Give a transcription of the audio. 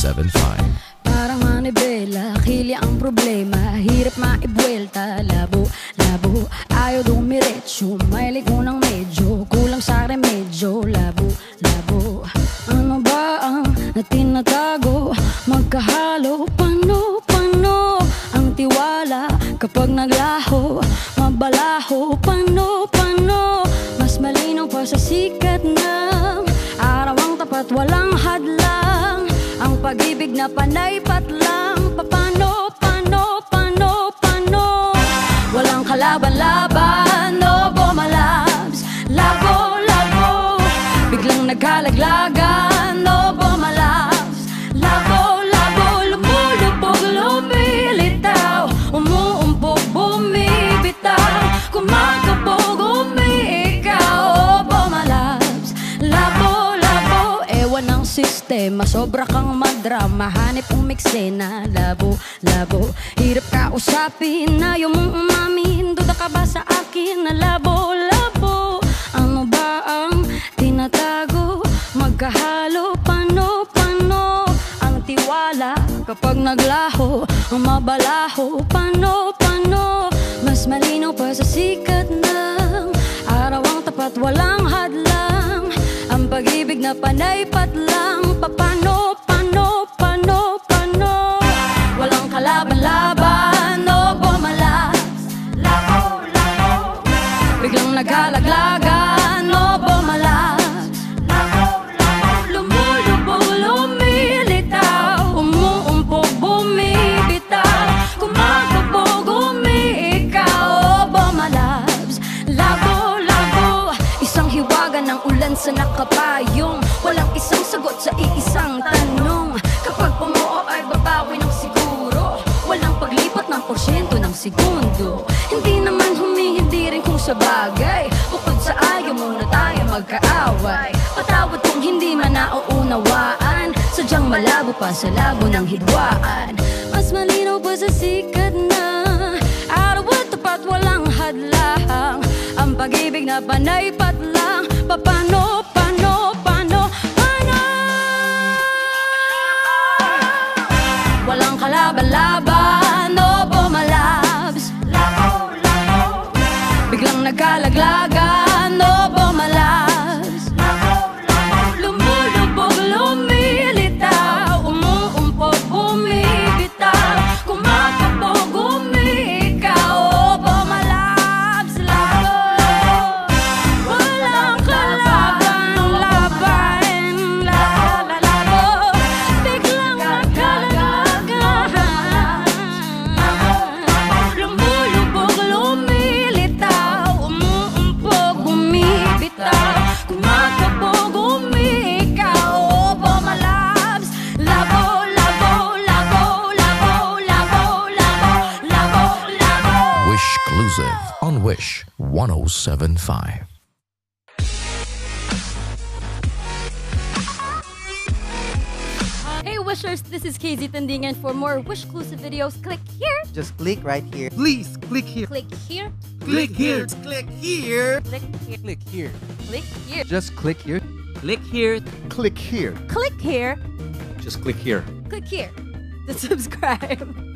0917-919-1075 Parang manibela, kili ang problema. Hirap maibuelta, labo, labo. Ayaw dumiretso, may ligunang medyo. Kulang sa remedyo, labo, labo. Ano ba ang natinatago? Magkahalo, pano, pano? Ang tiwala kapag naglaho Mabalaho, pano pag-ibig na panay patlang. Papano, pano, pano, pano? Walang kalaban-laban sistema Sobra kang madrama Hanip umiksena Labo, labo. Hirap ka usapin Ayaw mong umamin. Duda ka ba sa akin Na labo, labo? Ano ba ang tinatago? Magkahalo Pano, pano? Ang tiwala Kapag naglaho Ang mabalaho. Pano, pano? Mas malinaw pa sa sikat ng Araw ang tapat Walang hadlang. Ang pag-ibig na panay patlang Papano, pano, sagot sa iisang tanong. Kapag pumuo ay babawi ng siguro. Walang paglipat ng porsyento ng segundo. Hindi naman humihindi rin kung sa bagay. Bukod sa ayaw muna tayo magkaaway. Patawad kung hindi man nauunawaan. Sadyang malabo pa sa labo ng hidwaan. Mas malinaw pa sa sikat na Araw at tapat walang hadlang. Ang pag-ibig na panay patlang. Papano, Walang kalaban-laban o bumalabs Labo, labo Biglang nagkalaglagan on Wish 1075. Hey Wishers, this is KZ Tandingan. For more Wish exclusive videos, click here, Just click right here. Please click here. click here, Click here. Click here. click here, Click here. click here, Just click here. Click here. Click here. click here, Just click here. click here to subscribe.